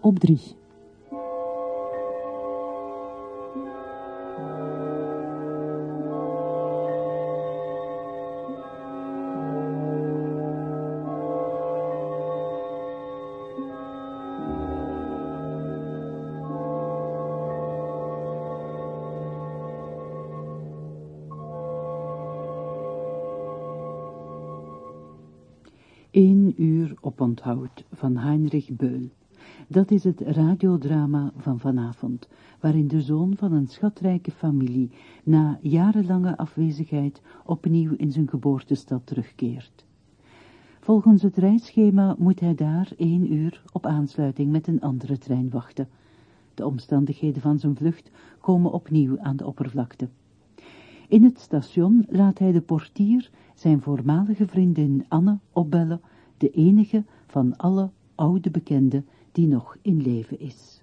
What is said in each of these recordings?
op drie. Eén uur op onthoud van Heinrich Beul. Dat is het radiodrama van vanavond, waarin de zoon van een schatrijke familie na jarenlange afwezigheid opnieuw in zijn geboortestad terugkeert. Volgens het reisschema moet hij daar één uur op aansluiting met een andere trein wachten. De omstandigheden van zijn vlucht komen opnieuw aan de oppervlakte. In het station laat hij de portier zijn voormalige vriendin Anne opbellen, de enige van alle oude bekenden die nog in leven is.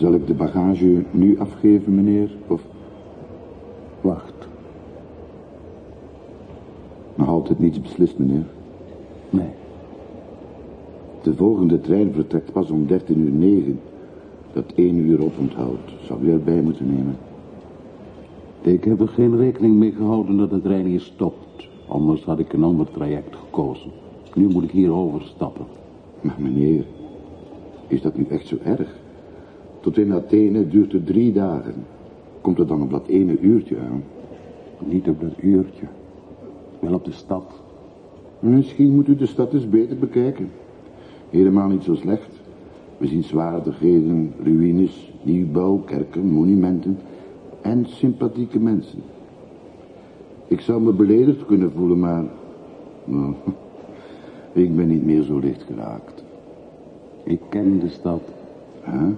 Zal ik de bagage nu afgeven, meneer? Of... Wacht. Nog altijd niets beslist, meneer? Nee. De volgende trein vertrekt pas om 13 uur 9. Dat één uur oponthoud zou u erbij moeten nemen. Ik heb er geen rekening mee gehouden dat de trein hier stopt. Anders had ik een ander traject gekozen. Nu moet ik hier overstappen. Maar meneer, is dat nu echt zo erg? Tot in Athene duurt het drie dagen. Komt het dan op dat ene uurtje aan? Niet op dat uurtje. Wel op de stad. Misschien moet u de stad eens beter bekijken. Helemaal niet zo slecht. We zien zwaardigheden, ruïnes, nieuwbouw, kerken, monumenten en sympathieke mensen. Ik zou me beledigd kunnen voelen, maar... Nou, ik ben niet meer zo licht geraakt. Ik ken de stad. Huh?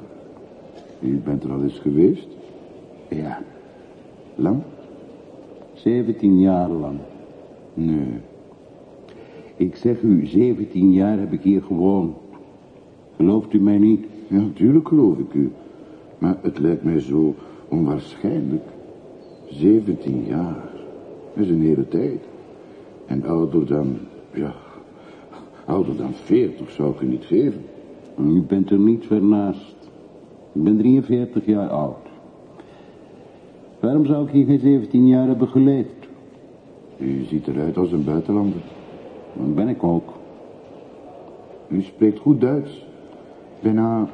U bent er al eens geweest? Ja, Lang? 17 jaar lang. Nee. Ik zeg u, 17 jaar heb ik hier gewoond. Gelooft u mij niet? Ja, natuurlijk geloof ik u. Maar het lijkt mij zo onwaarschijnlijk. 17 jaar. Dat is een hele tijd. En ouder dan, ja, ouder dan 40 zou ik u niet geven. U bent er niet ver naast. Ik ben 43 jaar oud. Waarom zou ik hier geen 17 jaar hebben geleefd? U ziet eruit als een buitenlander. Dat ben ik ook. U spreekt goed Duits. Bijna,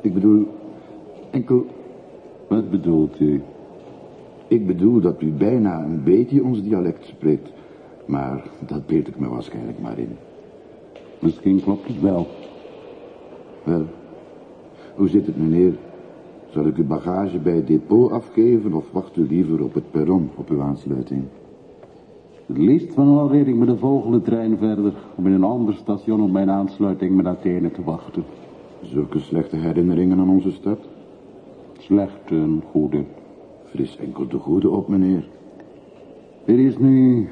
ik bedoel, enkel... Wat bedoelt u? Ik bedoel dat u bijna een beetje ons dialect spreekt. Maar dat beeld ik me waarschijnlijk maar in. Misschien klopt het wel. Wel, hoe zit het meneer? Zal ik uw bagage bij het depot afgeven of wacht u liever op het perron op uw aansluiting? Het liefst van al reed ik met de volgende trein verder... om in een ander station op mijn aansluiting met Athene te wachten. Zulke slechte herinneringen aan onze stad? Slechte en goede. Fris enkel de goede op, meneer. Het is nu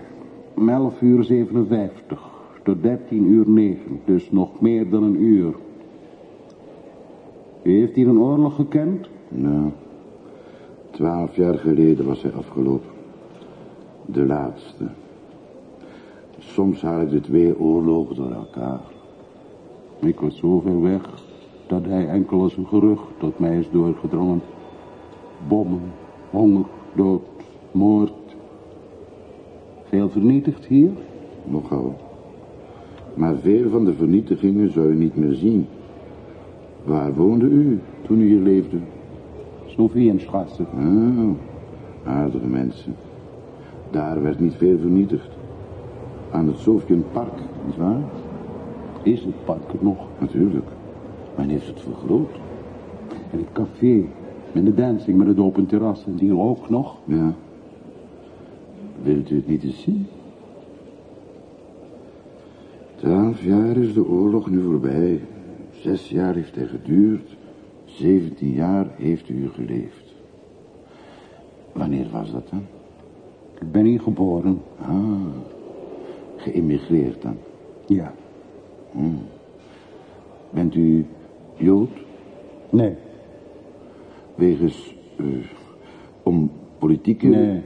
11 uur 57 tot 13 uur 9, dus nog meer dan een uur. U heeft hier een oorlog gekend? Nou, twaalf jaar geleden was hij afgelopen. De laatste. Soms haal ik de twee oorlogen door elkaar. Ik was zo ver weg dat hij enkel als een gerucht tot mij is doorgedrongen. Bommen, honger, dood, moord. Veel vernietigd hier? Nogal. Maar veel van de vernietigingen zou u niet meer zien. Waar woonde u toen u hier leefde? Sophienstraße. Oh, aardige mensen. Daar werd niet veel vernietigd. aan het Sofjenpark, nietwaar? Is het park er nog? Natuurlijk. Men heeft het vergroot. En het café. Met de dancing met het open terras. En die ook nog. Ja. Wilt u het niet eens zien? Twaalf jaar is de oorlog nu voorbij. Zes jaar heeft hij geduurd. Zeventien jaar heeft u geleefd. Wanneer was dat dan? Ik ben hier geboren. Ah, geëmigreerd dan. Ja. Bent u Jood? Nee. Wegens, eh, om politieke... Nee.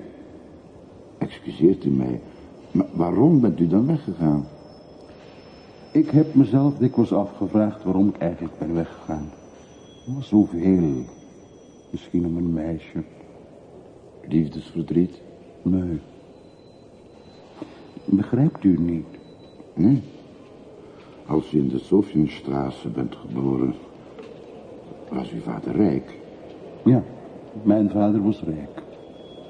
Excuseert u mij. Maar waarom bent u dan weggegaan? Ik heb mezelf dikwijls afgevraagd waarom ik eigenlijk ben weggegaan. Er was zoveel. Misschien om een meisje. Liefdesverdriet? Nee. Begrijpt u niet? Nee. Als u in de Sofjenstraße bent geboren, was uw vader rijk. Ja, mijn vader was rijk.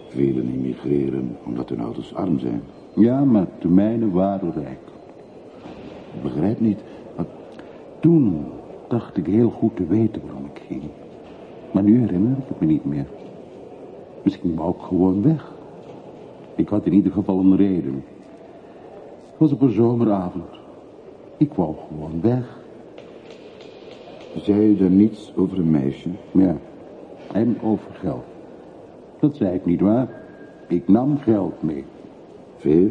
Velen emigreren omdat hun ouders arm zijn. Ja, maar de mijne waren rijk. Ik begrijp niet. Toen dacht ik heel goed te weten waarom ik ging. Maar nu herinner ik het me niet meer. Misschien wou ik gewoon weg. Ik had in ieder geval een reden. Het was op een zomeravond. Ik wou gewoon weg. Zei u er niets over een meisje? Ja, en over geld. Dat zei ik niet waar. Ik nam geld mee. Veel?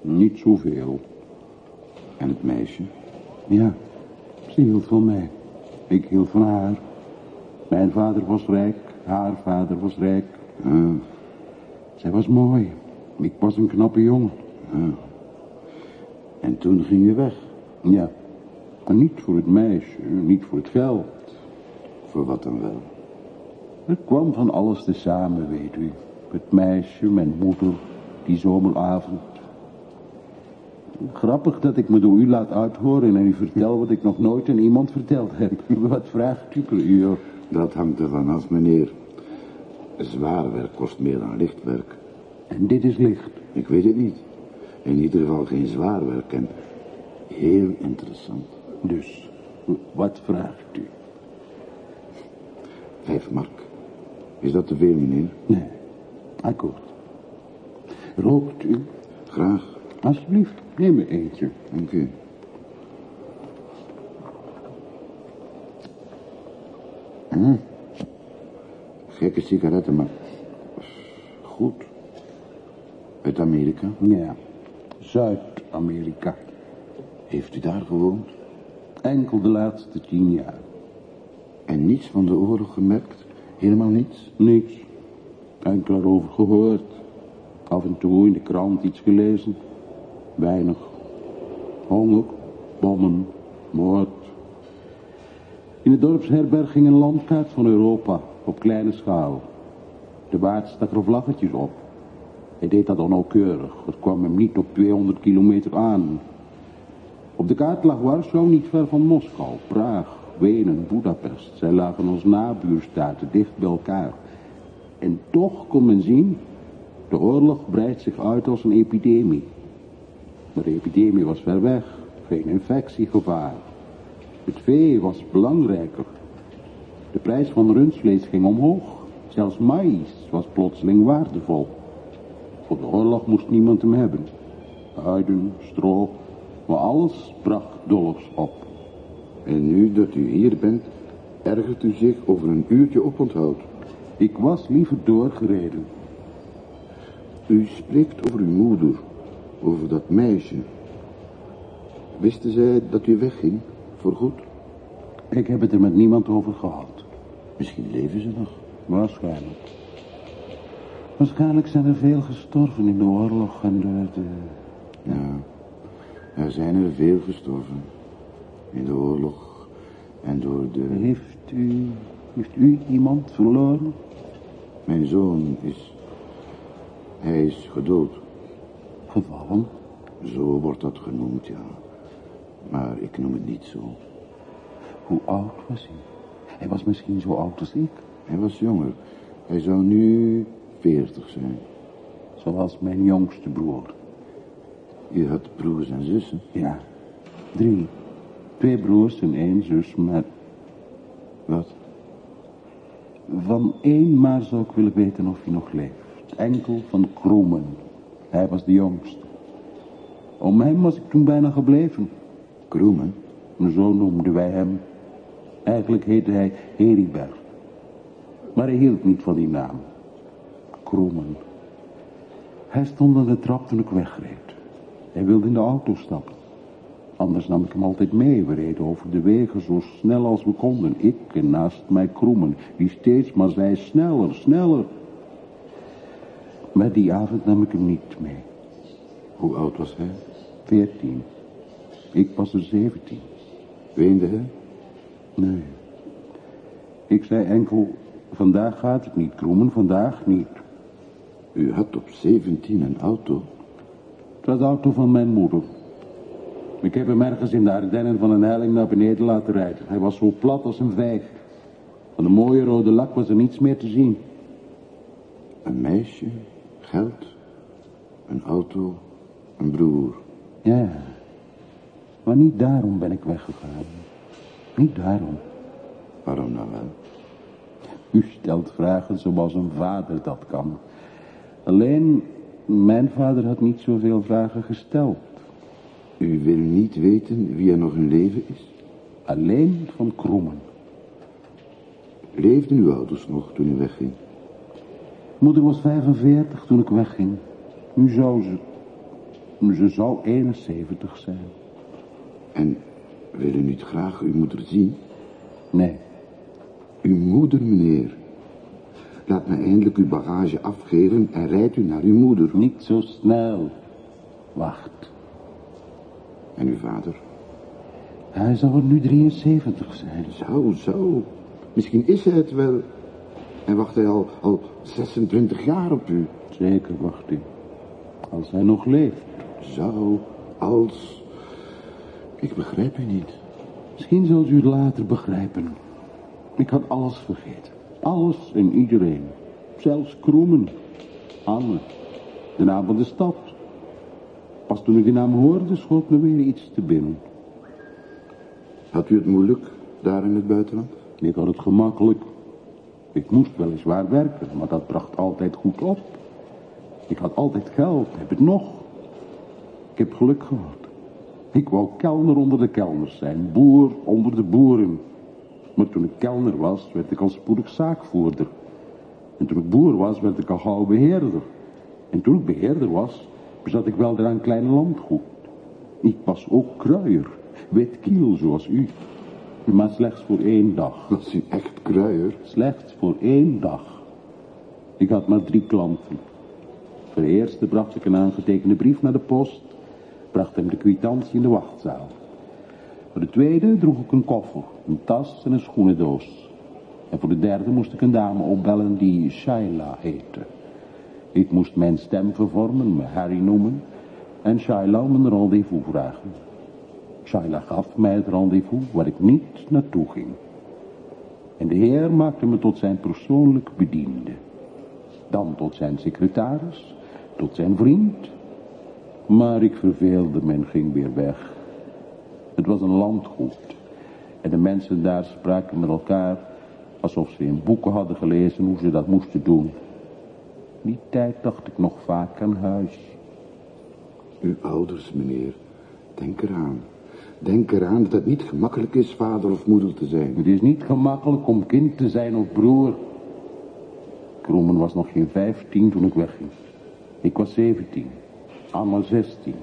Niet zoveel. En het meisje? Ja, ze hield van mij. Ik hield van haar. Mijn vader was rijk, haar vader was rijk. Zij was mooi. Ik was een knappe jongen. en toen ging u weg. Ja, maar niet voor het meisje, niet voor het geld. Voor wat dan wel? Het kwam van alles tezamen, weet u. Het meisje, mijn moeder, die zomeravond. Grappig dat ik me door u laat uithoren en u vertel wat ik nog nooit aan iemand verteld heb. Wat vraagt u per uur? Dat hangt ervan af, meneer. Zwaar werk kost meer dan licht werk. En dit is licht. Ik weet het niet. In ieder geval geen zwaar werk en heel interessant. Dus, wat vraagt u? Vijf mark. Is dat te veel, meneer? Nee, akkoord. Rookt u? Graag. Alsjeblieft, neem er eentje. Dank u. Hm. Gekke sigaretten, maar goed. Uit Amerika? Ja, Zuid-Amerika. Heeft u daar gewoond? Enkel de laatste tien jaar. En niets van de oorlog gemerkt? Helemaal niets? Niets. Enkel erover gehoord. Af en toe in de krant iets gelezen. Weinig. Honger, bommen, moord. In de dorpsherberg ging een landkaart van Europa op kleine schaal. De waard stak er vlaggetjes op. Hij deed dat onnauwkeurig. Het kwam hem niet op 200 kilometer aan. Op de kaart lag Warschau niet ver van Moskou, Praag, Wenen, Budapest. Zij lagen als nabuurstaten dicht bij elkaar. En toch kon men zien, de oorlog breidt zich uit als een epidemie. Maar de epidemie was ver weg, geen infectiegevaar. Het vee was belangrijker. De prijs van rundvlees ging omhoog. Zelfs maïs was plotseling waardevol. Voor de oorlog moest niemand hem hebben. Huiden, stro, maar alles bracht dollars op. En nu dat u hier bent, ergert u zich over een uurtje oponthoud. Ik was liever doorgereden. U spreekt over uw moeder, over dat meisje. Wisten zij dat u wegging, voorgoed? Ik heb het er met niemand over gehad. Misschien leven ze nog. Waarschijnlijk. Waarschijnlijk zijn er veel gestorven in de oorlog en door de... Ja, er zijn er veel gestorven. In de oorlog en door de... Heeft u... Heeft u iemand verloren? Mijn zoon is... Hij is gedood. Zo wordt dat genoemd, ja. Maar ik noem het niet zo. Hoe oud was hij? Hij was misschien zo oud als ik. Hij was jonger. Hij zou nu veertig zijn. Zoals mijn jongste broer. Je had broers en zussen. Ja, drie. Twee broers en één zus, maar Wat? van één maar zou ik willen weten of hij nog leeft. Enkel van Kroemen. Hij was de jongste. Om hem was ik toen bijna gebleven. Kroemen? Zo noemden wij hem. Eigenlijk heette hij Heribert. Maar hij hield niet van die naam. Kroemen. Hij stond aan de trap toen ik wegreed. Hij wilde in de auto stappen. Anders nam ik hem altijd mee. We reden over de wegen zo snel als we konden. Ik en naast mij Kroemen. Die steeds maar zei sneller, sneller. Maar die avond nam ik hem niet mee. Hoe oud was hij? Veertien. Ik was er zeventien. Weende hij? Nee. Ik zei enkel, vandaag gaat het niet, Kroemen, vandaag niet. U had op 17 een auto. Het was de auto van mijn moeder. Ik heb hem ergens in de Ardennen van een helling naar beneden laten rijden. Hij was zo plat als een vijg. Van de mooie rode lak was er niets meer te zien. Een meisje, geld, een auto, een broer. Ja, maar niet daarom ben ik weggegaan. Niet daarom. Waarom nou wel? U stelt vragen zoals een vader dat kan. Alleen, mijn vader had niet zoveel vragen gesteld. U wil niet weten wie er nog in leven is? Alleen van Kroemen. Leefden uw ouders nog toen u wegging? Moeder was 45 toen ik wegging. Nu zou ze... Ze zou 71 zijn. En wil u niet graag uw moeder zien? Nee, Uw moeder, meneer. Laat mij eindelijk uw bagage afgeven en rijdt u naar uw moeder. niet zo snel. Wacht. En uw vader? Hij zou er nu 73 zijn. Zo, zo. Misschien is hij het wel. En wacht hij al, al 26 jaar op u. Zeker wacht hij. Als hij nog leeft. Zou, als... Ik begrijp u niet. Misschien zult u het later begrijpen. Ik had alles vergeten. Alles en iedereen. Zelfs Kroemen. Anne. De naam van de stad. Pas toen ik die naam hoorde, schoot me weer iets te binnen. Had u het moeilijk daar in het buitenland? Ik had het gemakkelijk. Ik moest weliswaar werken, maar dat bracht altijd goed op. Ik had altijd geld, heb het nog. Ik heb geluk gehad. Ik wou kelner onder de kelners zijn, boer onder de boeren. Maar toen ik kelner was, werd ik al spoedig zaakvoerder. En toen ik boer was, werd ik al gauw beheerder. En toen ik beheerder was, bezat ik wel een klein landgoed. Ik was ook kruier, wit kiel zoals u. Maar slechts voor één dag. Was u echt kruier? Slechts voor één dag. Ik had maar drie klanten. Voor de eerste bracht ik een aangetekende brief naar de post. Bracht hem de kwitantie in de wachtzaal. Voor de tweede droeg ik een koffer, een tas en een schoenendoos. En voor de derde moest ik een dame opbellen die Shaila heette. Ik moest mijn stem vervormen, me Harry noemen. En Shaila om een rendezvous vragen. Shaila gaf mij het rendezvous waar ik niet naartoe ging. En de heer maakte me tot zijn persoonlijk bediende. Dan tot zijn secretaris, tot zijn vriend. Maar ik verveelde me en ging weer weg. Het was een landgoed. En de mensen daar spraken met elkaar alsof ze in boeken hadden gelezen hoe ze dat moesten doen. Die tijd dacht ik nog vaak aan huis. Uw ouders, meneer. Denk eraan. Denk eraan dat het niet gemakkelijk is vader of moeder te zijn. Het is niet gemakkelijk om kind te zijn of broer. Kroemen was nog geen vijftien toen ik wegging. Ik was zeventien. Anna zestien.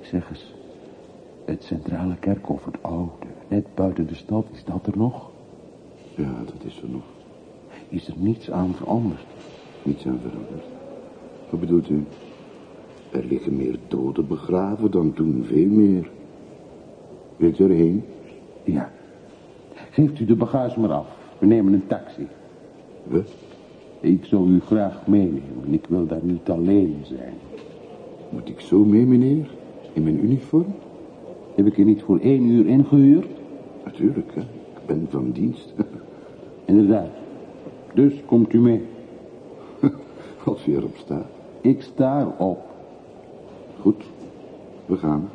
Zeg eens, het centrale kerkhof, het oude, net buiten de stad, is dat er nog? Ja, dat is er nog. Is er niets aan veranderd? Niets aan veranderd. Wat bedoelt u? Er liggen meer doden begraven dan toen, veel meer. Wilt u erheen? Ja. Geeft u de bagage maar af. We nemen een taxi. We? Ik zou u graag meenemen. Ik wil daar niet alleen zijn. Moet ik zo mee, meneer? In mijn uniform? Heb ik je niet voor één uur ingehuurd? Natuurlijk, hè. Ik ben van dienst. Inderdaad. Dus komt u mee. Als u erop staat. Ik sta erop. Goed, we gaan.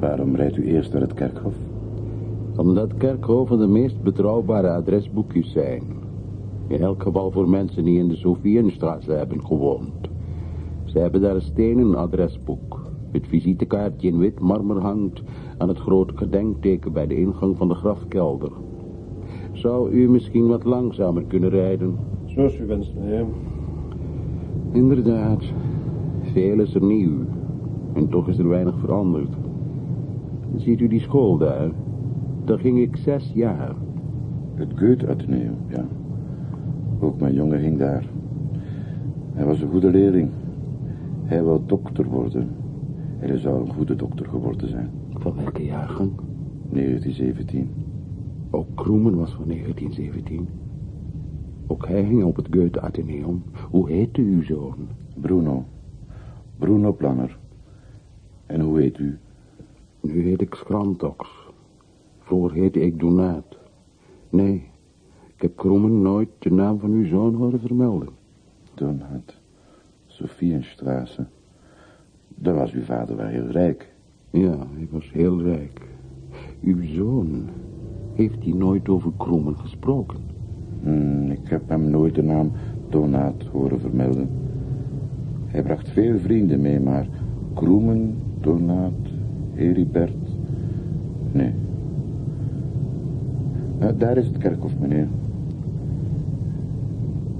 Waarom rijdt u eerst naar het kerkhof? Omdat kerkhoven de meest betrouwbare adresboekjes zijn. In elk geval voor mensen die in de Sophienstraat hebben gewoond. Ze hebben daar een stenen adresboek. Het visitekaartje in wit marmer hangt aan het grote gedenkteken bij de ingang van de grafkelder. Zou u misschien wat langzamer kunnen rijden? Zoals u wenst, meneer. Inderdaad, veel is er nieuw. En toch is er weinig veranderd. Ziet u die school daar? Daar ging ik zes jaar. Het Goethe-atheneum, ja. Ook mijn jongen ging daar. Hij was een goede leerling. Hij wou dokter worden. En hij zou een goede dokter geworden zijn. Van welke jaargang? 1917. Ook Kroemen was van 1917. Ook hij ging op het Goethe-atheneum. Hoe heette uw zoon? Bruno. Bruno Planner. En hoe heet u? Nu heet ik Skrantox. Vroeger heette ik Donaat. Nee, ik heb Kroemen nooit de naam van uw zoon horen vermelden. Donat. Sophienstraße. Daar was uw vader wel heel rijk. Ja, hij was heel rijk. Uw zoon, heeft hij nooit over Kroemen gesproken? Hmm, ik heb hem nooit de naam Donaat horen vermelden. Hij bracht veel vrienden mee, maar Kroemen, Donaat, Heribert... Nee. Eh, daar is het kerkhof, meneer.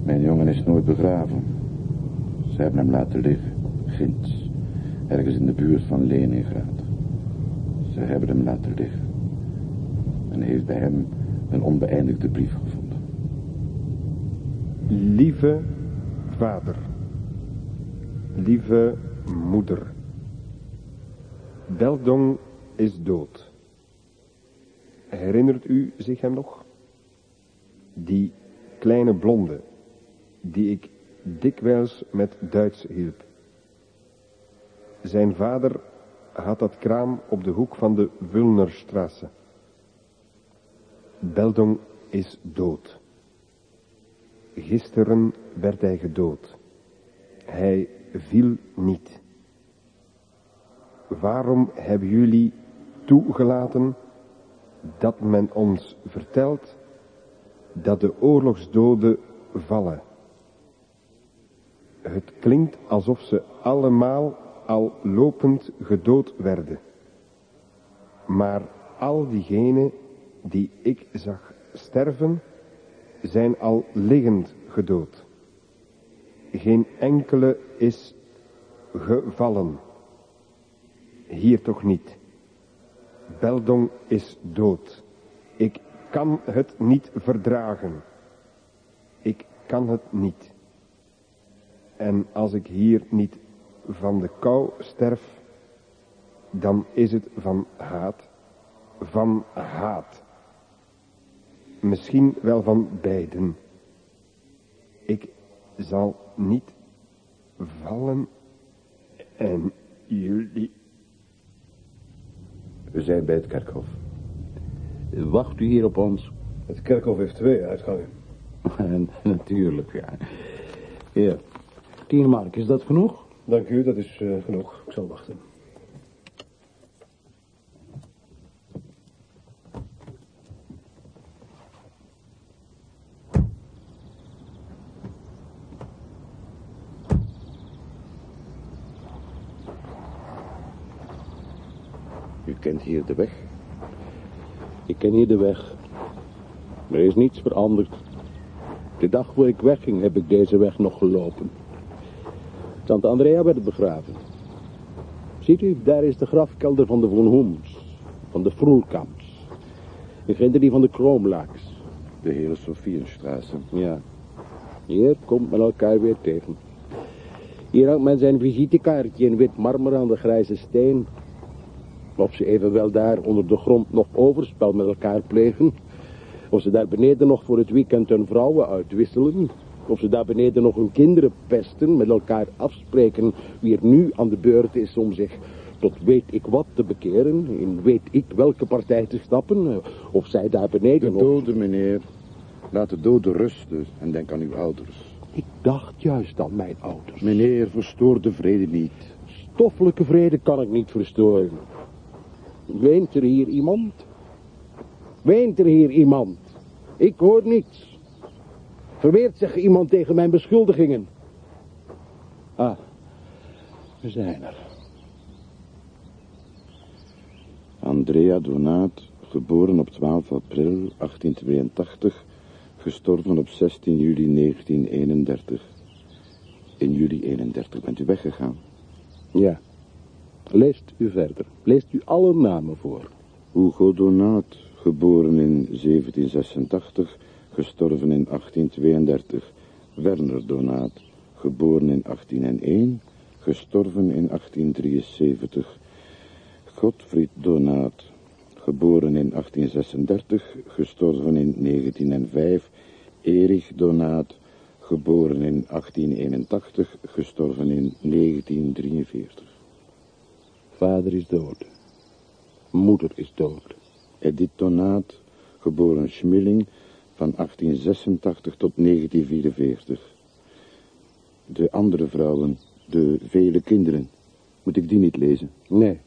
Mijn jongen is nooit begraven. Ze hebben hem laten liggen, ginds, ergens in de buurt van Leningrad. Ze hebben hem laten liggen. En heeft bij hem een onbeëindigde brief gevonden. Lieve vader. Lieve moeder. Beldong is dood. Herinnert u zich hem nog? Die kleine blonde, die ik dikwijls met Duits hielp. Zijn vader had dat kraam op de hoek van de Wulnerstraße. Beldong is dood. Gisteren werd hij gedood. Hij viel niet. Waarom hebben jullie toegelaten dat men ons vertelt dat de oorlogsdoden vallen? Het klinkt alsof ze allemaal al lopend gedood werden. Maar al diegenen die ik zag sterven, zijn al liggend gedood. Geen enkele is gevallen. Hier toch niet. Beldong is dood. Ik kan het niet verdragen. Ik kan het niet. En als ik hier niet van de kou sterf, dan is het van haat. Van haat. Misschien wel van beiden. Ik zal niet vallen en jullie. We zijn bij het kerkhof. Wacht u hier op ons? Het kerkhof heeft twee uitgangen. Natuurlijk, ja. Ja. Tien mark, is dat genoeg? Dank u, dat is uh, genoeg. Ik zal wachten. U kent hier de weg. Ik ken hier de weg. Er is niets veranderd. De dag voor ik wegging heb ik deze weg nog gelopen. Tante Andrea werd begraven. Ziet u, daar is de grafkelder van de Von Hoems, van de Vroelkamps. En die van de Kroomlaaks. De hele Sophienstraße. Ja. Hier komt men elkaar weer tegen. Hier hangt men zijn visitekaartje in wit marmer aan de grijze steen. Of ze evenwel daar onder de grond nog overspel met elkaar plegen. Of ze daar beneden nog voor het weekend hun vrouwen uitwisselen. Of ze daar beneden nog hun kinderen pesten, met elkaar afspreken wie er nu aan de beurt is om zich tot weet ik wat te bekeren, in weet ik welke partij te stappen, eh, of zij daar beneden... De doden, meneer. Laat de doden rusten en denk aan uw ouders. Ik dacht juist aan mijn ouders. Meneer, verstoor de vrede niet. Stoffelijke vrede kan ik niet verstoren. Weent er hier iemand? Weent er hier iemand? Ik hoor niets. Verweert zich iemand tegen mijn beschuldigingen? Ah, we zijn er. Andrea Donaat, geboren op 12 april 1882, gestorven op 16 juli 1931. In juli 31 bent u weggegaan. Ja. Leest u verder. Leest u alle namen voor. Hugo Donaat, geboren in 1786, gestorven in 1832. Werner Donaat, geboren in 1801, gestorven in 1873. Godfried Donaat, geboren in 1836, gestorven in 1905. Erich Donaat, geboren in 1881, gestorven in 1943. Vader is dood. Moeder is dood. Edith Donaat, geboren Schmilling, van 1886 tot 1944. De andere vrouwen, de vele kinderen, moet ik die niet lezen? Nee.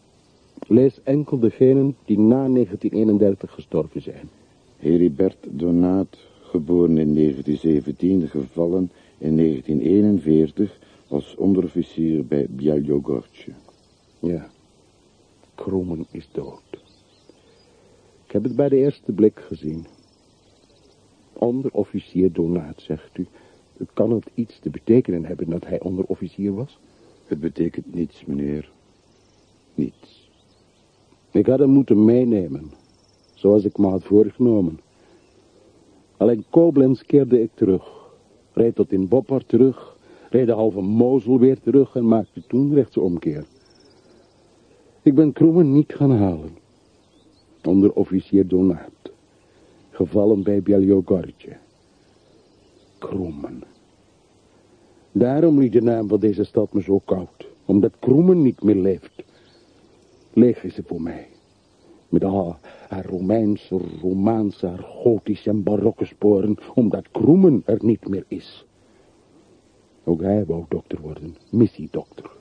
Lees enkel degenen die na 1931 gestorven zijn. Heribert Donaat, geboren in 1917, gevallen in 1941 als onderofficier bij Bialjogortje. Ja. Kroemen is dood. Ik heb het bij de eerste blik gezien. Onderofficier Donaat, zegt u. Kan het iets te betekenen hebben dat hij onderofficier was? Het betekent niets, meneer. Niets. Ik had hem moeten meenemen, zoals ik me had voorgenomen. Alleen Koblenz keerde ik terug. Reed tot in Boppard terug, reed de halve Mozel weer terug en maakte toen rechtsomkeer. Ik ben Kroemen niet gaan halen. Onder officier Donaat. Gevallen bij Bjeljogorje. Kroemen. Daarom liet de naam van deze stad me zo koud. Omdat Kroemen niet meer leeft. Leeg is ze voor mij. Met al haar Romeinse, Romaanse, Gotische en barokke sporen. Omdat Kroemen er niet meer is. Ook hij wou dokter worden. Missiedokter.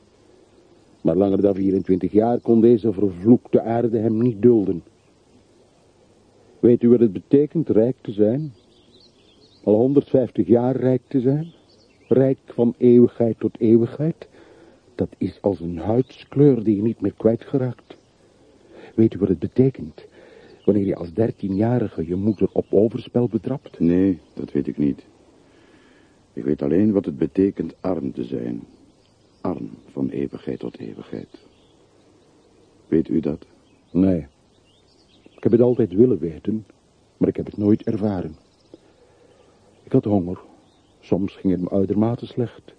Maar langer dan 24 jaar kon deze vervloekte aarde hem niet dulden. Weet u wat het betekent rijk te zijn? Al 150 jaar rijk te zijn? Rijk van eeuwigheid tot eeuwigheid? Dat is als een huidskleur die je niet meer kwijtgeraakt. Weet u wat het betekent? Wanneer je als dertienjarige je moeder op overspel betrapt? Nee, dat weet ik niet. Ik weet alleen wat het betekent arm te zijn. Arm van eeuwigheid tot eeuwigheid. Weet u dat? Nee. Ik heb het altijd willen weten, maar ik heb het nooit ervaren. Ik had honger. Soms ging het me uitermate slecht.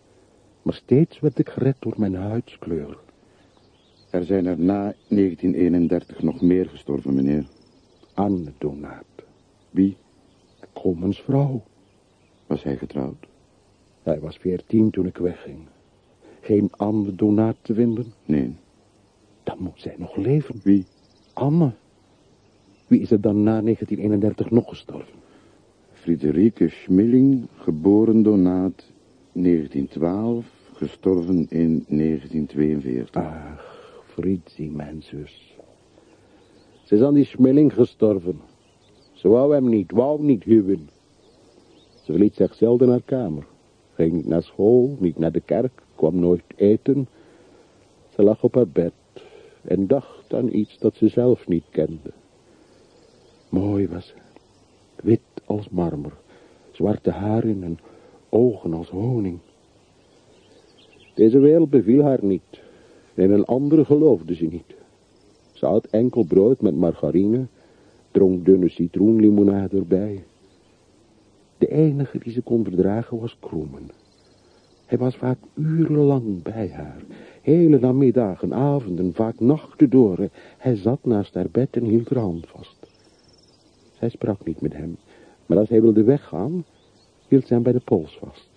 Maar steeds werd ik gered door mijn huidskleur. Er zijn er na 1931 nog meer gestorven, meneer. Anne Donaat. Wie? Komens vrouw. Was hij getrouwd? Hij was veertien toen ik wegging. Geen Anne Donaat te vinden? Nee. Dan moet zij nog leven. Wie? Anne. Wie is er dan na 1931 nog gestorven? Friederike Schmilling, geboren Donaat, 1912, gestorven in 1942. Ach, Fritzie, mijn zus. Ze is aan die Schmilling gestorven. Ze wou hem niet, wou niet huwen. Ze verliet zich zelden naar kamer. Ging niet naar school, niet naar de kerk, kwam nooit eten. Ze lag op haar bed en dacht aan iets dat ze zelf niet kende. Mooi was ze, wit als marmer, zwarte haren en ogen als honing. Deze wereld beviel haar niet, en een andere geloofde ze niet. Ze had enkel brood met margarine, dronk dunne citroenlimonade erbij. De enige die ze kon verdragen was Kroemen. Hij was vaak urenlang bij haar, hele namiddagen, avonden, vaak nachten door. Hij zat naast haar bed en hield haar hand vast. Zij sprak niet met hem, maar als hij wilde weggaan, hield ze hem bij de pols vast.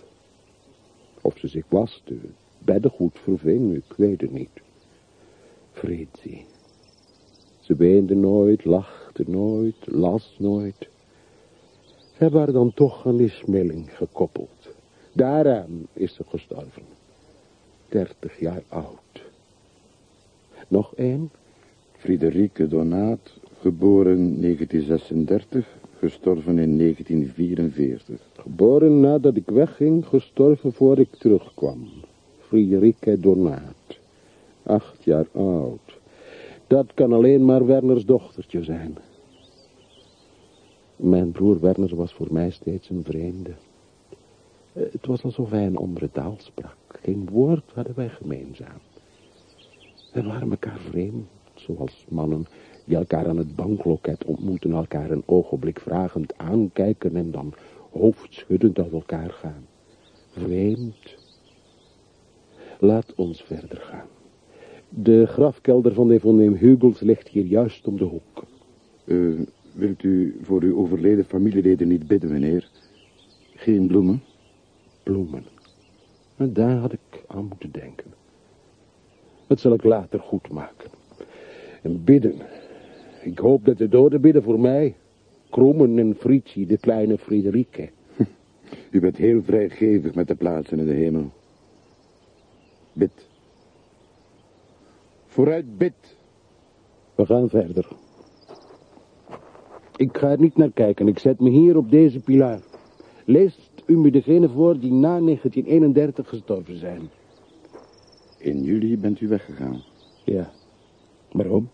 Of ze zich waste, beddengoed verving, ik weet het niet. Fritzie. Ze weende nooit, lachte nooit, las nooit. Ze waren dan toch aan die smelling gekoppeld. Daaraan is ze gestorven. Dertig jaar oud. Nog één? Friederike Donaat, geboren 1936, gestorven in 1944. Geboren nadat ik wegging, gestorven voor ik terugkwam. Friederike Donaat. Acht jaar oud. Dat kan alleen maar Werners dochtertje zijn. Mijn broer Werner was voor mij steeds een vreemde. Eh, Het was alsof hij een andere taal sprak. Geen woord hadden wij gemeenzaam. We waren elkaar vreemd, zoals mannen die elkaar aan het bankloket ontmoeten, elkaar een ogenblik vragend aankijken en dan hoofdschuddend uit elkaar gaan. Vreemd. Laat ons verder gaan. De grafkelder van de Von Neem Hugels ligt hier juist om de hoek. Eh, wilt u voor uw overleden familieleden niet bidden, meneer? Geen bloemen? Bloemen. En daar had ik aan moeten denken. Dat zal ik later goed maken. En bidden. Ik hoop dat de doden bidden voor mij. Kroemen en Fritzi, de kleine Friederike. U bent heel vrijgevig met de plaatsen in de hemel. Bid. Vooruit bid. We gaan verder. Ik ga er niet naar kijken. Ik zet me hier op deze pilaar. Leest u me degene voor die na 1931 gestorven zijn. In juli bent u weggegaan. Ja. Waarom?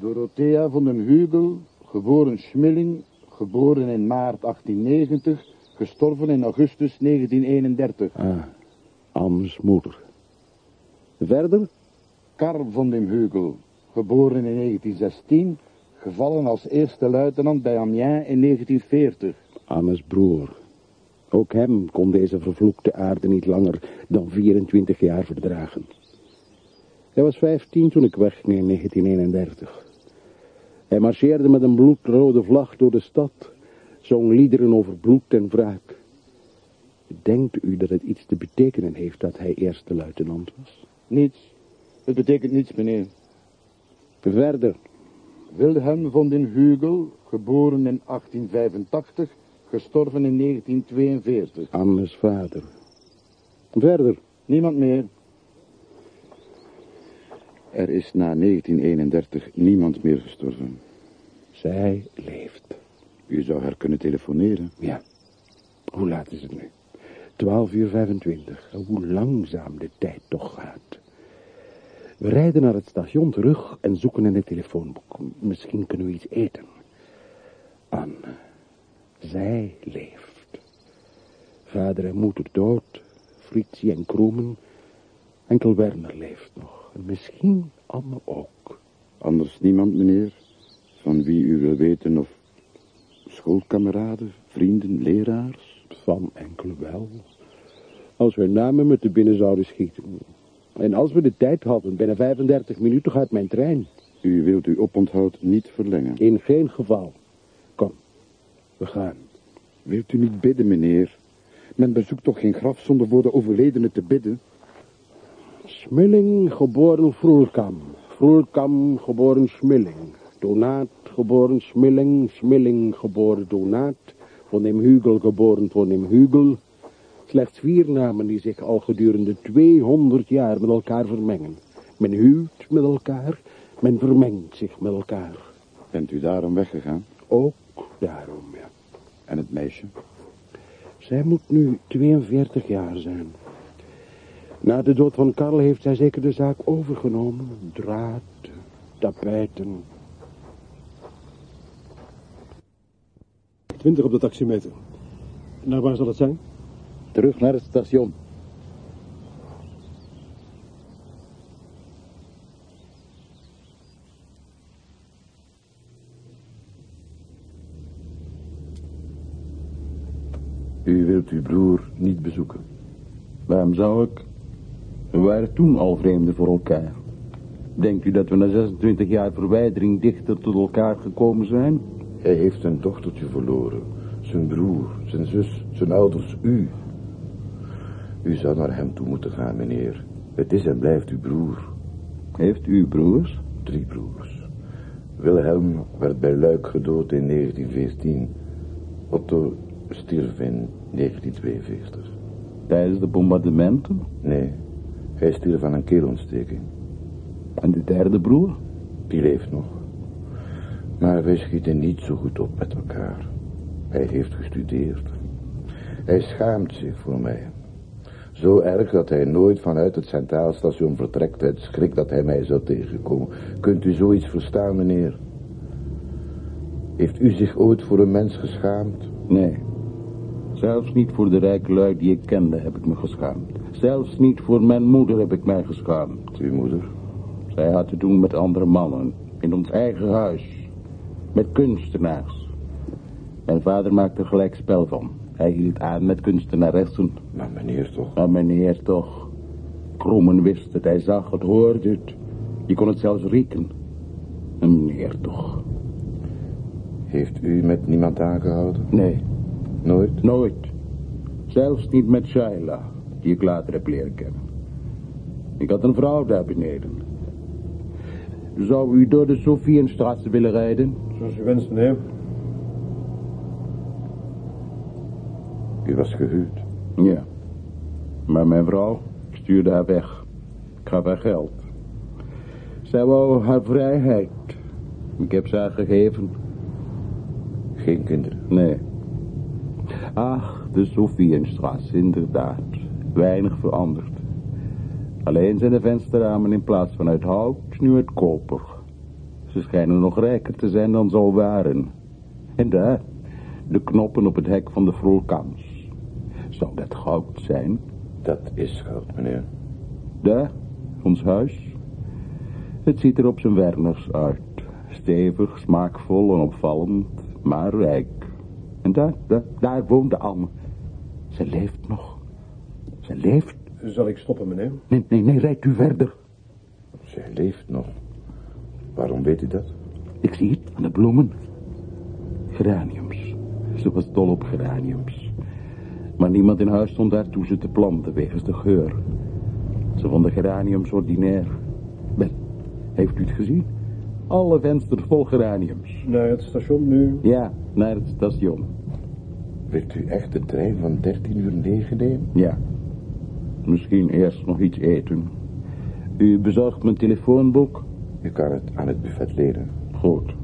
Dorothea van den Hugel, geboren Schmilling, geboren in maart 1890, gestorven in augustus 1931. Ah, Anne's moeder. Verder? Karl van den Hugel, geboren in 1916, gevallen als eerste luitenant bij Amiens in 1940. Anne's broer. Ook hem kon deze vervloekte aarde niet langer dan 24 jaar verdragen. Hij was 15 toen ik wegging in 1931. Hij marcheerde met een bloedrode vlag door de stad, zong liederen over bloed en wraak. Denkt u dat het iets te betekenen heeft dat hij eerste luitenant was? Niets. Het betekent niets, meneer. Verder, Wilhelm van den Hugel, geboren in 1885, gestorven in 1942. Anne's vader. Verder, Niemand meer. Er is na 1931 niemand meer gestorven. zij leeft. U zou haar kunnen telefoneren. Ja. Hoe laat is het nu? 12 uur 25. Hoe langzaam de tijd toch gaat. We rijden naar het station terug en zoeken in het telefoonboek. Misschien kunnen we iets eten. Anne. Zij leeft. Vader en moeder dood. Fritzie en Kroemen. Enkel Werner leeft nog. En misschien Anne ook. Anders niemand, meneer, van wie u wil weten of schoolkameraden, vrienden, leraars. Van enkele wel. Als we namen me te binnen zouden schieten. En als we de tijd hadden, binnen 35 minuten gaat mijn trein. U wilt uw oponthoud niet verlengen. In geen geval. Kom, we gaan. Wilt u niet bidden, meneer? Men bezoekt toch geen graf zonder voor de overledene te bidden? Smilling, geboren Vroelkam. Vroelkam, geboren Smilling. Donaat, geboren Smilling. Smilling, geboren Donaat. Van dem Hugel, geboren van dem Hugel. Slechts vier namen die zich al gedurende 200 jaar met elkaar vermengen. Men huwt met elkaar, men vermengt zich met elkaar. Bent u daarom weggegaan? Ook daarom, ja. En het meisje? Zij moet nu 42 jaar zijn. Na de dood van Karl heeft zij zeker de zaak overgenomen. Draad, tapijten. 20 op de taximeter. Naar waar zal het zijn? Terug naar het station. U wilt uw broer niet bezoeken. Waarom zou ik? We waren toen al vreemden voor elkaar. Denkt u dat we na 26 jaar verwijdering dichter tot elkaar gekomen zijn? Hij heeft een dochtertje verloren. Zijn broer, zijn zus, zijn ouders, u. U zou naar hem toe moeten gaan, meneer. Het is en blijft uw broer. Heeft u broers? Drie broers. Wilhelm werd bij Luik gedood in 1914. Otto stierf in 1942. Tijdens de bombardementen? Nee, hij stierf aan een keelontsteking. En de derde broer? Die leeft nog. Maar wij schieten niet zo goed op met elkaar. Hij heeft gestudeerd. Hij schaamt zich voor mij. Zo erg dat hij nooit vanuit het centraal station vertrekt uit schrik dat hij mij zou tegenkomen. Kunt u zoiets verstaan, meneer? Heeft u zich ooit voor een mens geschaamd? Nee. Zelfs niet voor de rijke lui die ik kende heb ik me geschaamd. Zelfs niet voor mijn moeder heb ik mij geschaamd. Uw moeder? Zij had te doen met andere mannen. In ons eigen huis. Met kunstenaars. Mijn vader maakte gelijk spel van. Hij hield aan met kunstenaressen. Maar meneer toch? Maar meneer toch. Krommen wist het, hij zag het, hoorde het. Je kon het zelfs rieken. En meneer toch. Heeft u met niemand aangehouden? Nee, Nooit? nooit. Zelfs niet met Shaila, die ik later heb leren kennen. Ik had een vrouw daar beneden. Zou u door de Sophienstraat willen rijden? Zoals u wenst, meneer. U was gehuwd. Ja. Maar mijn vrouw stuurde haar weg. Ik gaf haar geld. Zij wou haar vrijheid. Ik heb ze haar gegeven. Geen kinderen. Nee. Ach, de Sophienstraat, inderdaad. Weinig veranderd. Alleen zijn de vensterramen in plaats van uit hout nu uit koper. Ze schijnen nog rijker te zijn dan ze al waren. En daar, de knoppen op het hek van de Vroolkans. Zou dat goud zijn? Dat is goud, meneer. Daar, ons huis. Het ziet er op zijn Werners uit. Stevig, smaakvol en opvallend, maar rijk. En daar, daar, daar woonde Anne. Ze leeft nog. Ze leeft. Zal ik stoppen, meneer? Nee, nee, nee, rijdt u verder. Zij leeft nog. Waarom weet u dat? Ik zie het aan de bloemen. Geraniums. Ze was dol op geraniums. Maar niemand in huis stond daartoe ze te planten, wegens de geur. Ze vond de geraniums ordinair. Wel, heeft u het gezien? Alle vensters vol geraniums. Naar het station nu. Ja, naar het station. Wilt u echt de trein van 13 uur 9 nemen? Ja. Misschien eerst nog iets eten. U bezorgt mijn telefoonboek? U kan het aan het buffet lenen. Goed.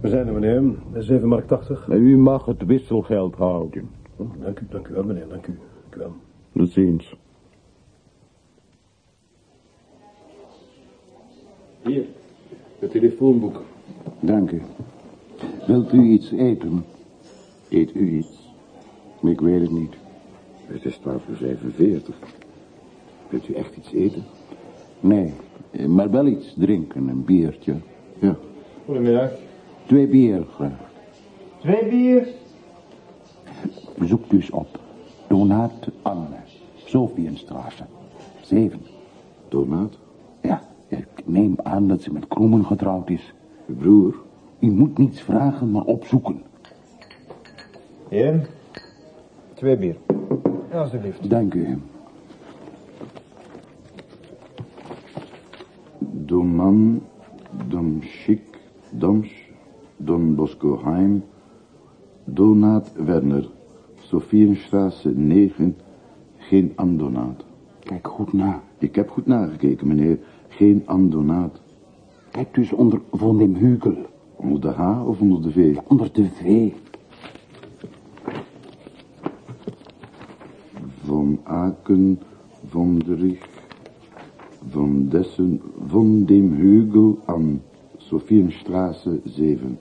We zijn er, meneer. 7 mark 80. Maar u mag het wisselgeld houden. Oh, dank u, dank u wel, meneer. Dank u. Dank u wel. Tot ziens. Hier, het telefoonboek. Dank u. Wilt u iets eten? Eet u iets? Ik weet het niet. Het is 12 uur 45. Wilt u echt iets eten? Nee, eh, maar wel iets drinken, een biertje. Ja. Goedemiddag. Twee bier graag. Twee bier. Zoek dus op. Donaat Anne. Sophienstraße. Zeven. Donaat? Ja, ik neem aan dat ze met Kroemen getrouwd is. Uw broer? U moet niets vragen, maar opzoeken. Heer. Twee bier. Ja, alsjeblieft. Dank u. Doman, Domschik, Doms, Don Bosco Heim, Donaat Werner, Sophienstraße 9, geen andonaat. Kijk goed na. Ik heb goed nagekeken, meneer. Geen andonaat. Kijk dus onder Von dem Hügel. Onder de H of onder de V? Onder de V. Van Aken, Van Derich, Van Dessen, Van dem Hügel aan Sophienstraße 7.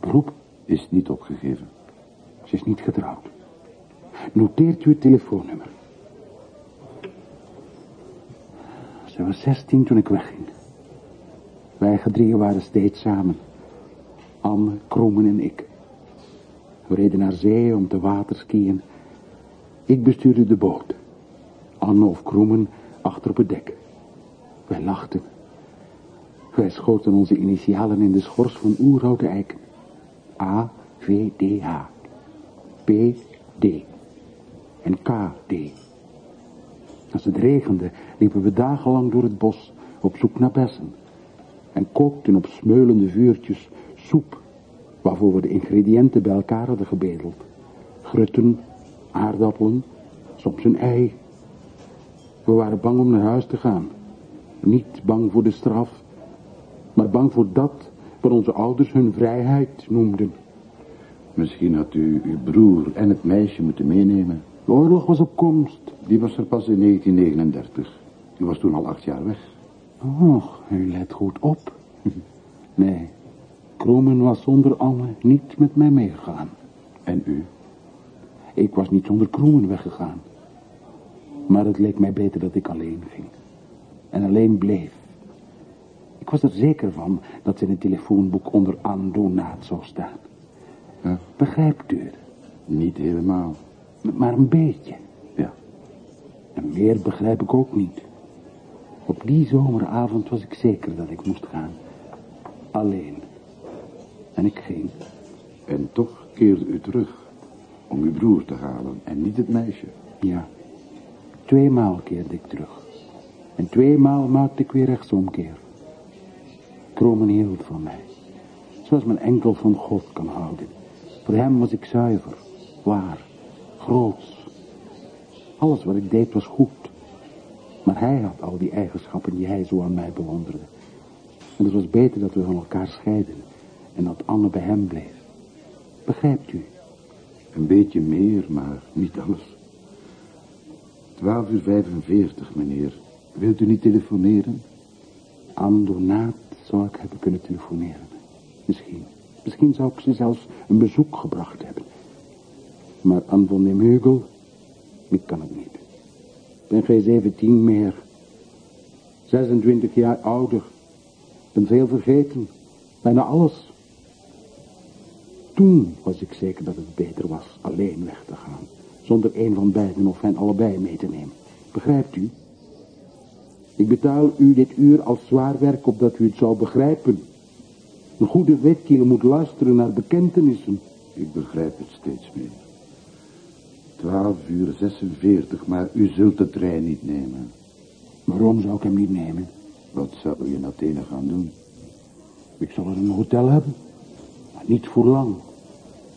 Beroep? Is niet opgegeven. Ze is niet getrouwd. Noteert u telefoonnummer. Ze was 16 toen ik wegging. Wij gedrieën waren steeds samen. Anne, Kroemen en ik. We reden naar zee om te waterskiën. Ik bestuurde de boot. Anne of Kroemen achter op het dek. Wij lachten. Wij schoten onze initialen in de schors van oerhouten eiken. A, V, D, H. P, D. En K, D. Als het regende, liepen we dagenlang door het bos op zoek naar bessen. En kookten op smeulende vuurtjes soep, waarvoor we de ingrediënten bij elkaar hadden gebedeld. Grutten, aardappelen, soms een ei. We waren bang om naar huis te gaan. Niet bang voor de straf, maar bang voor dat wat onze ouders hun vrijheid noemden. Misschien had u uw broer en het meisje moeten meenemen. De oorlog was op komst. Die was er pas in 1939. U was toen al acht jaar weg. Och, u let goed op. Nee, Kromen was zonder Anne niet met mij meegegaan. En u? Ik was niet zonder Kromen weggegaan. Maar het leek mij beter dat ik alleen ging. En alleen bleef. Ik was er zeker van dat ze in het telefoonboek onder Andonaat zou staan. Ja. Begrijpt u het? Niet helemaal. Maar een beetje. Ja. En meer begrijp ik ook niet. Op die zomeravond was ik zeker dat ik moest gaan. Alleen. En ik ging. En toch keerde u terug. Om uw broer te halen en niet het meisje. Ja. Tweemaal keerde ik terug. En tweemaal maakte ik weer rechtsomkeer. Kromen hield van mij. Zoals men enkel van God kan houden. Voor hem was ik zuiver, waar, groots. Alles wat ik deed was goed. Maar hij had al die eigenschappen die hij zo aan mij bewonderde. En het was beter dat we van elkaar scheiden. En dat Anne bij hem bleef. Begrijpt u? Een beetje meer, maar niet alles. 12 uur 45, meneer. Wilt u niet telefoneren? Aan Donaat zou ik hebben kunnen telefoneren. Misschien. Misschien zou ik ze zelfs een bezoek gebracht hebben. Maar aan Van dem Hugel, ik kan het niet. Ik ben geen 17 meer. 26 jaar ouder. Ben veel vergeten. Bijna alles. Toen was ik zeker dat het beter was alleen weg te gaan. Zonder een van beiden of hen allebei mee te nemen. Begrijpt u? Ik betaal u dit uur als zwaar werk opdat u het zou begrijpen. Een goede wetkiel moet luisteren naar bekentenissen. Ik begrijp het steeds meer. 12 uur 46, maar u zult de trein niet nemen. Waarom zou ik hem niet nemen? Wat zou u in Athene gaan doen? Ik zal er een hotel hebben. Maar niet voor lang.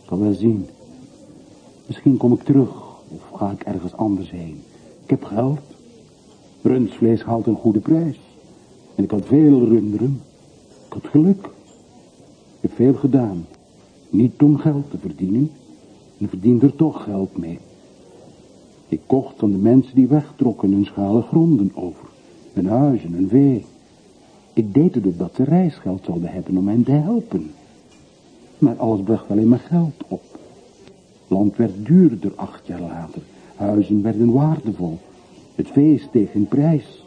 Ik zal wel zien. Misschien kom ik terug. Of ga ik ergens anders heen. Ik heb geld. Rundsvlees haalt een goede prijs. En ik had veel runderen. Ik had geluk. Ik heb veel gedaan. Niet om geld te verdienen. En verdiende er toch geld mee. Ik kocht van de mensen die wegtrokken hun schalen gronden over. Hun huizen en vee. Ik deed het opdat ze reisgeld zouden hebben om hen te helpen. Maar alles bracht alleen maar geld op. Land werd duurder acht jaar later. Huizen werden waardevol. Het vee steeg in prijs.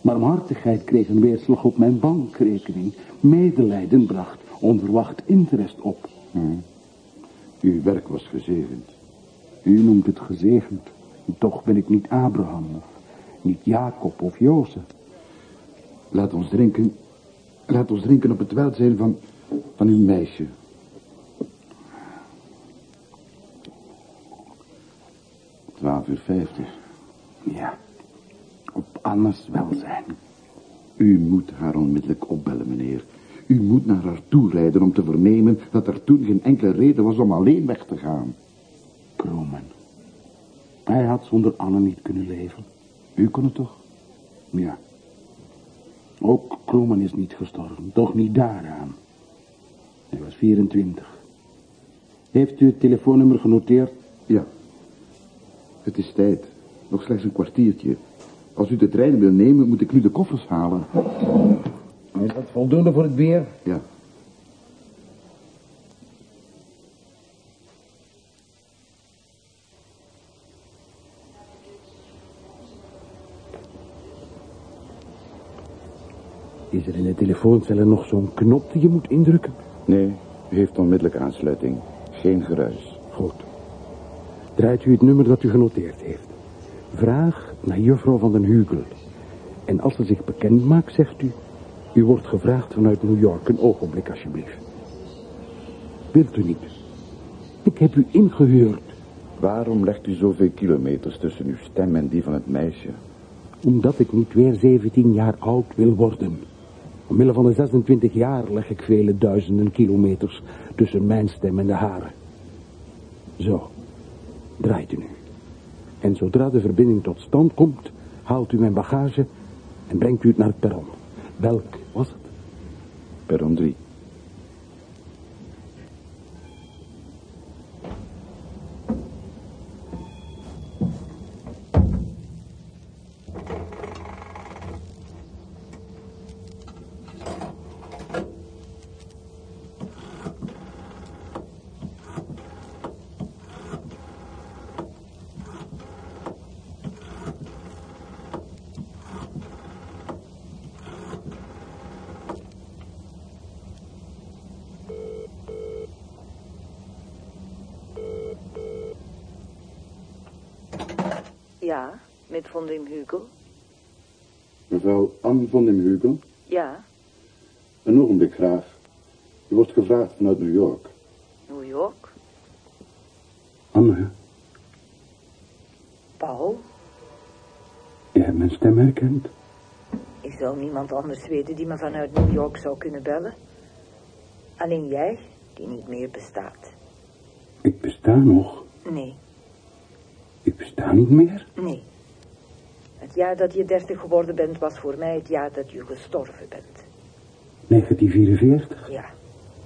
Barmhartigheid kreeg een weerslag op mijn bankrekening. Medelijden bracht onverwacht interest op. Hm. Uw werk was gezegend. U noemt het gezegend. Toch ben ik niet Abraham of niet Jacob of Jozef. Laat ons drinken. Laat ons drinken op het welzijn van, van uw meisje. Twaalf uur vijftig. Ja, op Annes welzijn. U moet haar onmiddellijk opbellen, meneer. U moet naar haar toe rijden om te vernemen dat er toen geen enkele reden was om alleen weg te gaan. Kromen. Hij had zonder Anne niet kunnen leven. U kon het toch? Ja. Ook Kromen is niet gestorven, toch niet daaraan. Hij was 24. Heeft u het telefoonnummer genoteerd? Ja. Het is tijd. Nog slechts een kwartiertje. Als u de trein wil nemen, moet ik nu de koffers halen. Is dat voldoende voor het bier? Ja. Is er in de telefooncellen nog zo'n knop die je moet indrukken? Nee, u heeft onmiddellijk aansluiting. Geen geruis. Goed. Draait u het nummer dat u genoteerd heeft. Vraag naar juffrouw van den Hugel. En als ze zich bekend maakt, zegt u... U wordt gevraagd vanuit New York. Een ogenblik, alsjeblieft. Wilt u niet? Ik heb u ingehuurd. Waarom legt u zoveel kilometers tussen uw stem en die van het meisje? Omdat ik niet weer 17 jaar oud wil worden. Omwille van de 26 jaar leg ik vele duizenden kilometers tussen mijn stem en de hare. Zo, draait u nu. En zodra de verbinding tot stand komt, haalt u mijn bagage en brengt u het naar het perron. Welk was het? Perron 3. Ja, met Von dem Hugel. Mevrouw Anne van dem Hugel. Ja, Een ogenblik graag. U wordt gevraagd vanuit New York. New York. Anne, Paul, je hebt mijn stem herkend. ik zou niemand anders weten die me vanuit New York zou kunnen bellen. Alleen jij, die niet meer bestaat. Ik besta nog. Nee, Ik besta niet meer. nee. Jaar dat je dertig geworden bent was voor mij het jaar dat je gestorven bent. 1944. Ja,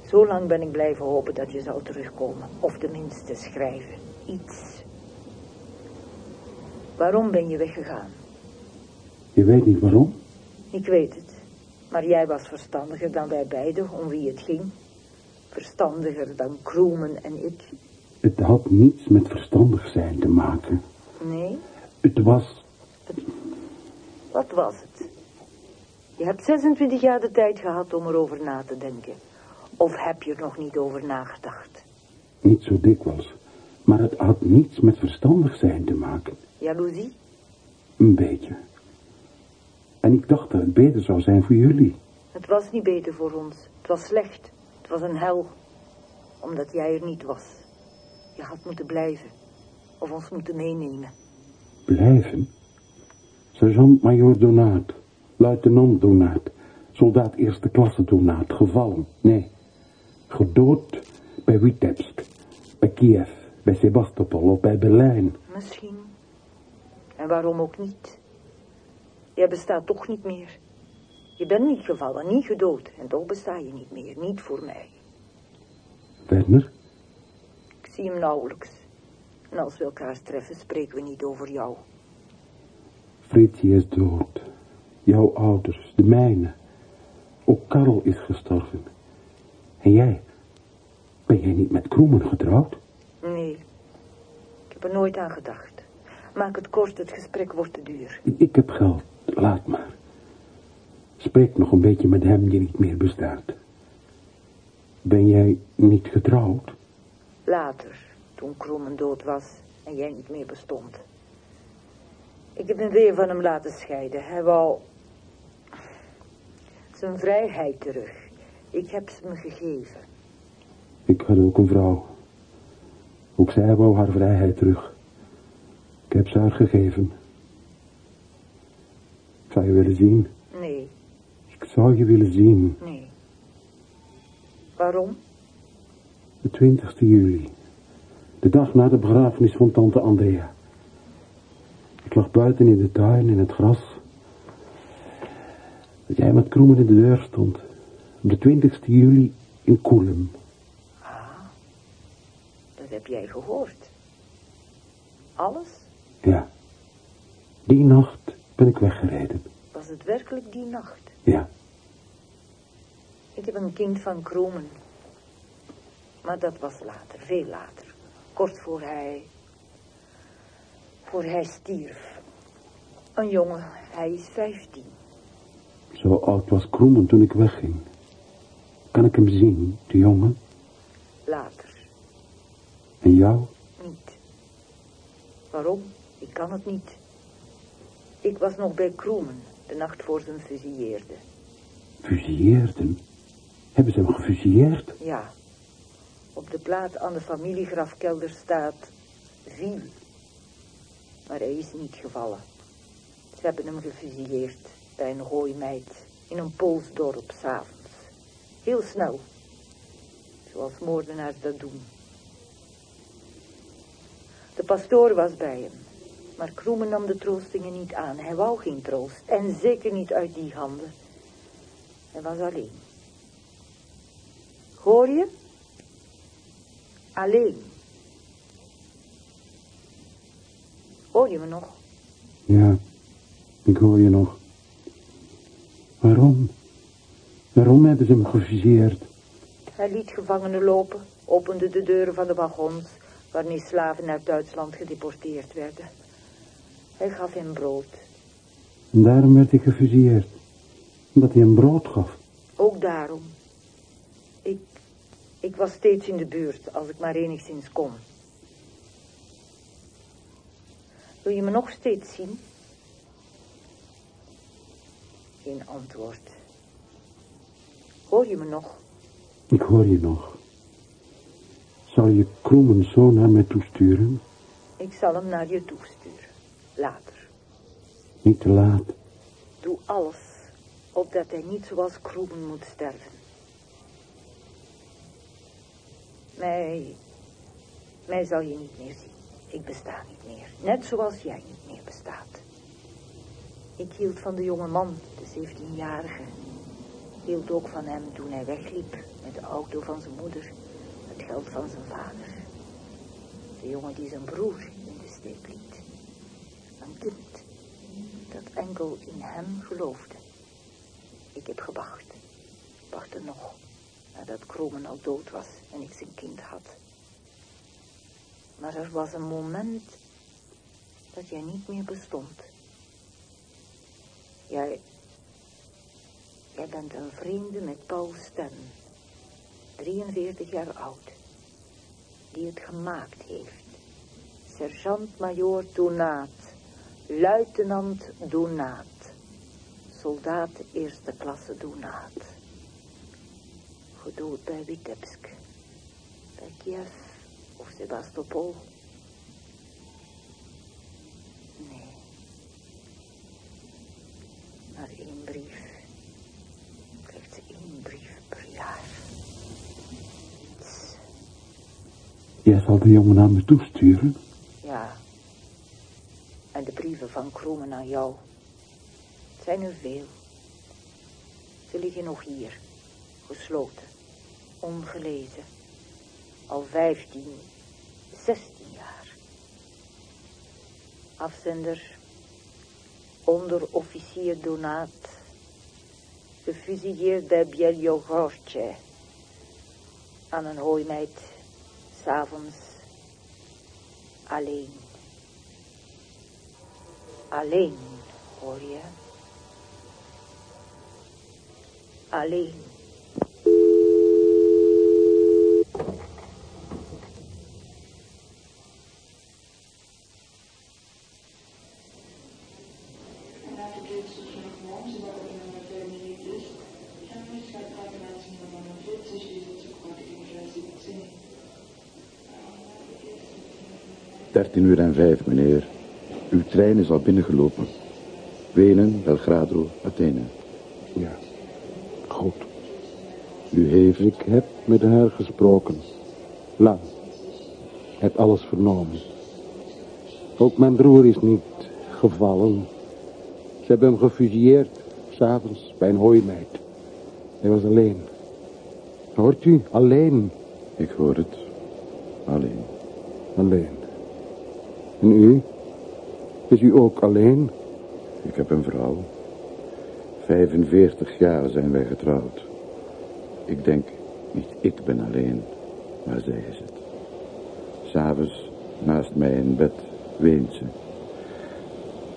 zo lang ben ik blijven hopen dat je zou terugkomen. Of tenminste schrijven. Iets. Waarom ben je weggegaan? Je weet niet waarom? Ik weet het. Maar jij was verstandiger dan wij beiden om wie het ging. Verstandiger dan Kroemen en ik. Het had niets met verstandig zijn te maken. Nee, Het was... wat was het? Je hebt 26 jaar de tijd gehad om erover na te denken. Of heb je er nog niet over nagedacht? Niet zo dikwijls. Maar het had niets met verstandig zijn te maken. Jaloezie? Een beetje. En ik dacht dat het beter zou zijn voor jullie. Het was niet beter voor ons. Het was slecht. Het was een hel. Omdat jij er niet was. Je had moeten blijven. Of ons moeten meenemen. Blijven? Sergeant-majoor Donaat. Luitenant Donaat. Soldaat eerste klasse Donaat. Gevallen. Nee. Gedood bij Vitebsk. Bij Kiev. Bij Sebastopol of bij Berlijn. Misschien. En waarom ook niet? Jij bestaat toch niet meer. Je bent niet gevallen, niet gedood. En toch besta je niet meer. Niet voor mij. Werner? Ik zie hem nauwelijks. En als we elkaar treffen, spreken we niet over jou. Fritsie is dood. Jouw ouders, de mijne. Ook Karel is gestorven. En jij? Ben jij niet met Kroemen getrouwd? Nee. Ik heb er nooit aan gedacht. Maak het kort, het gesprek wordt te duur. Ik, heb geld, laat maar. Spreek nog een beetje met hem die niet meer bestaat. Ben jij niet getrouwd? Later, toen Krommen dood was en jij niet meer bestond. Ik heb me weer van hem laten scheiden. Hij wou zijn vrijheid terug. Ik heb ze hem gegeven. Ik had ook een vrouw. Ook zij wou haar vrijheid terug. Ik heb ze haar gegeven. Zou je willen zien? Nee, Ik zou je willen zien. nee. Waarom? De 20 juli. De dag na de begrafenis van tante Andrea. Ik lag buiten in de tuin in het gras. Dat jij met kroemen in de deur stond. Op de 20 juli in Koelem. Dat heb jij gehoord. Alles? Ja. Die nacht ben ik weggereden. Was het werkelijk die nacht? Ja. Ik heb een kind van Kromen. Maar dat was later, veel later. Kort voor hij... Voor hij stierf. Een jongen, hij is vijftien. Zo oud was Kroemen toen ik wegging. Kan ik hem zien, de jongen? Later, En jou? niet. Waarom? Ik kan het niet. Ik was nog bij Kroemen, de nacht voor ze hem fusilleerden. Fusilleerden? Hebben ze hem gefusilleerd? Ja. Op de plaat aan de familiegrafkelder staat viel. Maar hij is niet gevallen. Ze hebben hem gefusilleerd bij een hooimeid in een Pools dorp s'avonds. Heel snel. Zoals moordenaars dat doen. De pastoor was bij hem. Maar Kroemen nam de troostingen niet aan. Hij wou geen troost. En zeker niet uit die handen. Hij was alleen. Hoor je? Alleen. Hoor je me nog? Ja, ik hoor je nog. Waarom? Waarom hebben ze hem gefuseerd? Hij liet gevangenen lopen, opende de deuren van de wagons, wanneer slaven uit Duitsland gedeporteerd werden. Hij gaf hem brood. En daarom werd hij gefuseerd. Omdat hij hem brood gaf. Ook daarom. Ik, ik was steeds in de buurt, als ik maar enigszins kon. Wil je me nog steeds zien? Geen antwoord. Hoor je me nog? Ik hoor je nog. Zal je Kroemen zo naar mij toesturen? Ik zal hem naar je toesturen. Later. Niet te laat. Doe alles, opdat hij niet zoals Kroemen moet sterven. Mij, mij zal je niet meer zien. Ik besta niet meer. Net zoals jij niet meer bestaat. Ik hield van de jonge man, de 17-jarige. Hield ook van hem toen hij wegliep met de auto van zijn moeder, het geld van zijn vader. De jongen die zijn broer in de steek liet. Een kind dat enkel in hem geloofde. Ik heb gewacht. Wachtte nog, nadat Kromen al dood was en ik zijn kind had. Maar er was een moment dat jij niet meer bestond. Jij, jij bent een vreemde met Paul Stem, 43 jaar oud, die het gemaakt heeft. Sergeant-majoor Donaat, luitenant Donaat, soldaat eerste klasse Donaat. Gedood bij Vitebsk, bij Kiev of Sebastopol. Nee. Maar één brief. Krijgt ze één brief per jaar. Iets. Jij zal de jongen naar me toesturen? Ja. En de brieven van Kroemen aan jou. Het zijn er veel. Ze liggen nog hier. Gesloten. Ongelezen. Al vijftien, zestien jaar. Afzender. Onderofficier Donaat. Gefusilleerd bij Bjeljogortje. Aan een hooimeid. S'avonds. Alleen. Alleen, hoor je? Alleen. Dertien uur en vijf, meneer. Uw trein is al binnengelopen. Wenen, Belgrado, Athene. Ja. Goed. U heeft... Ik heb met haar gesproken. Lang. Heb alles vernomen. Ook mijn broer is niet gevallen. Ze hebben hem gefusilleerd. S'avonds bij een hooimeid. Hij was alleen. Hoort u? Alleen. Ik hoor het. Alleen. Alleen. En u? Is u ook alleen? Ik heb een vrouw. 45 jaar zijn wij getrouwd. Ik denk, niet ik ben alleen, maar zij is het. S'avonds, naast mij in bed, weent ze.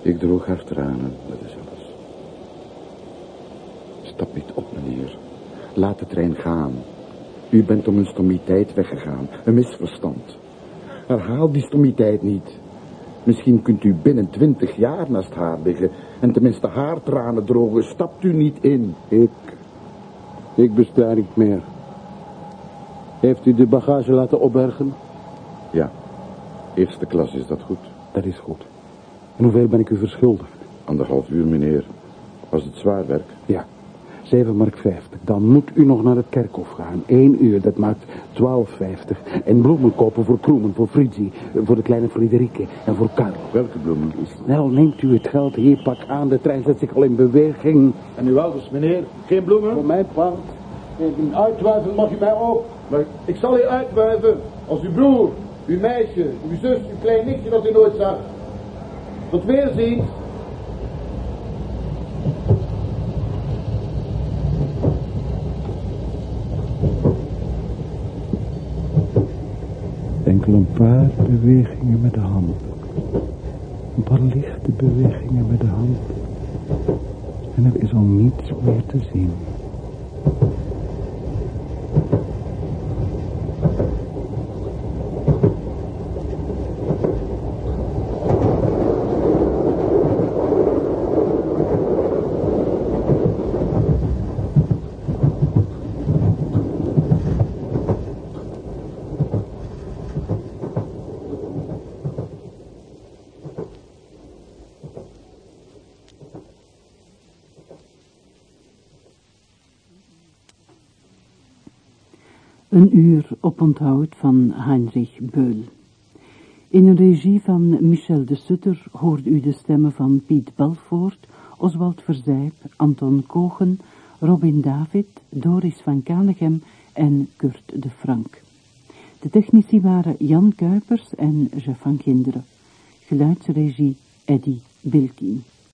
Ik droeg haar tranen, dat is alles. Stap niet op, meneer. Laat de trein gaan. U bent om een stommiteit weggegaan, een misverstand. Herhaal die stommiteit niet. Misschien kunt u binnen twintig jaar naast haar liggen en tenminste haar tranen drogen. Stapt u niet in. Ik... Ik besta niet meer. Heeft u de bagage laten opbergen? Ja, eerste klas is dat goed. Dat is goed. En hoeveel ben ik u verschuldigd? Anderhalf uur, meneer. Was het zwaar werk? Ja, 7 mark 50. Dan moet u nog naar het kerkhof gaan. 1 uur, dat maakt 12,50. En bloemen kopen voor Kroemen, voor Fritzi, voor de kleine Friederike en voor Karel. Welke bloemen? Snel neemt u het geld hier, pak aan. De trein zet zich al in beweging. En uw ouders, meneer? Geen bloemen? Voor mijn part. En uitwuiven mag u mij ook. Maar ik zal u uitwuiven als uw broer, uw meisje, uw zus, uw klein nichtje dat u nooit zag. Tot weerziens. Enkel een paar bewegingen met de hand. Een paar lichte bewegingen met de hand. En er is al niets meer te zien. Een uur op onthoud van Heinrich Beul. In een regie van Michel de Sutter hoorde u de stemmen van Piet Balvoort, Oswald Verzijp, Anton Kogen, Robin David, Doris van Kanegem en Kurt de Frank. De technici waren Jan Kuipers en Jeff van Kinderen. Geluidsregie Eddy Bilkin.